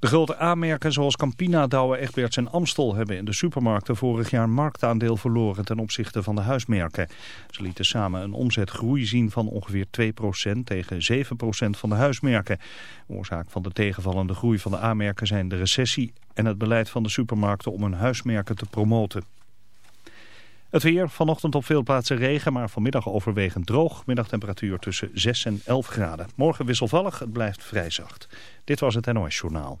De grote aanmerken zoals Campina, Douwe, Egberts en Amstel hebben in de supermarkten vorig jaar marktaandeel verloren ten opzichte van de huismerken. Ze lieten samen een omzetgroei zien van ongeveer 2% tegen 7% van de huismerken. Oorzaak van de tegenvallende groei van de aanmerken zijn de recessie en het beleid van de supermarkten om hun huismerken te promoten. Het weer, vanochtend op veel plaatsen regen, maar vanmiddag overwegend droog. Middagtemperatuur tussen 6 en 11 graden. Morgen wisselvallig, het blijft vrij zacht. Dit was het NOS Journaal.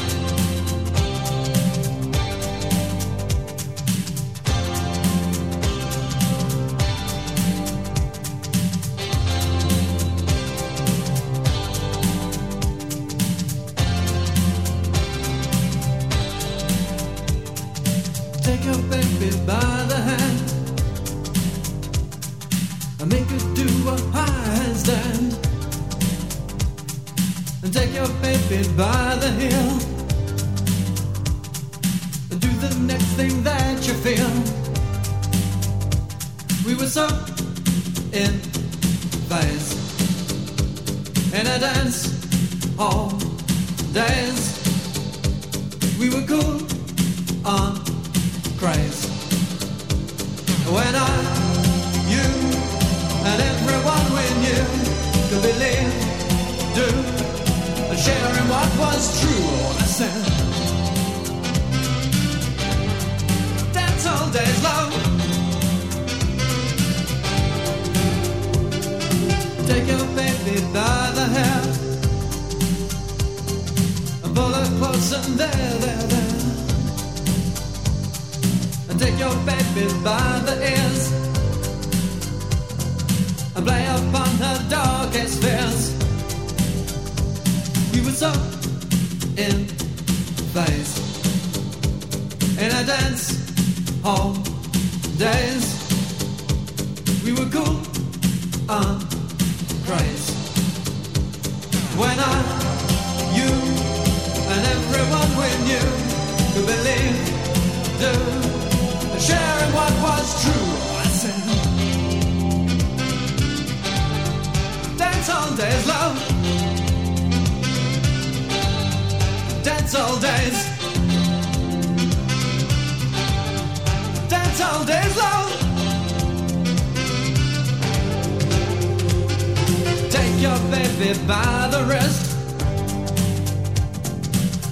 Baby by the wrist.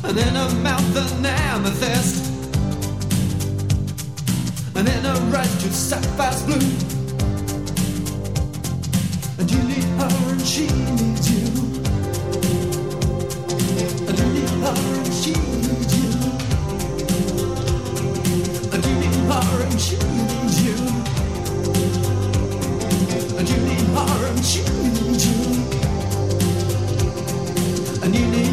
And in her mouth an amethyst. And in her eyes two sapphires blue. And you need her and she needs you. And you need her and she needs you. And you need her and she needs you. And you need her and she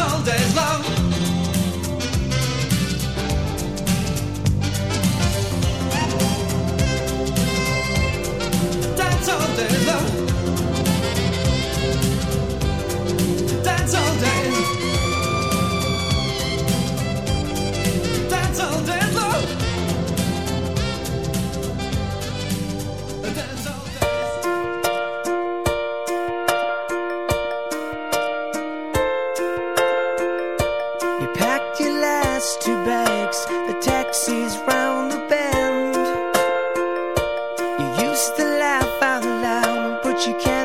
all days long. Dance all days long. You can't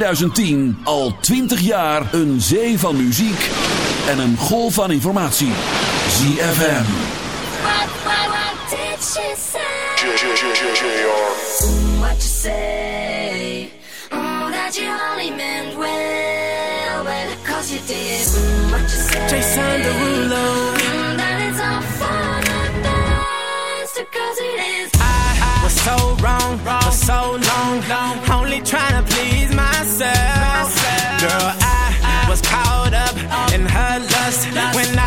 2010 al 20 jaar een zee van muziek en een golf van informatie. ZFM. What, I, so trying to please myself. Girl, I was caught up in her lust when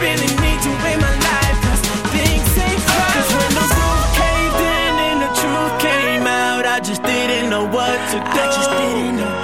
really need my things ain't when the roof caved in and the truth came out, I just didn't know what to do. I just didn't know.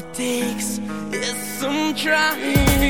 It takes is some trying.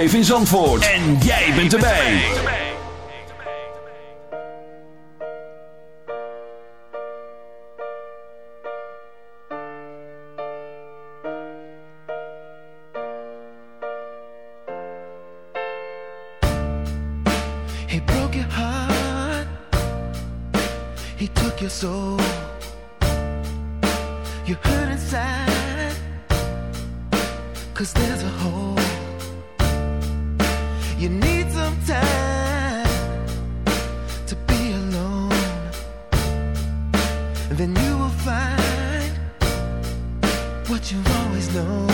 live in Zandvoort. En jij bent erbij. He broke your heart. He took your soul. You hurt inside. Cause there's a hole You need some time to be alone. Then you will find what you've always known.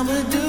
I would do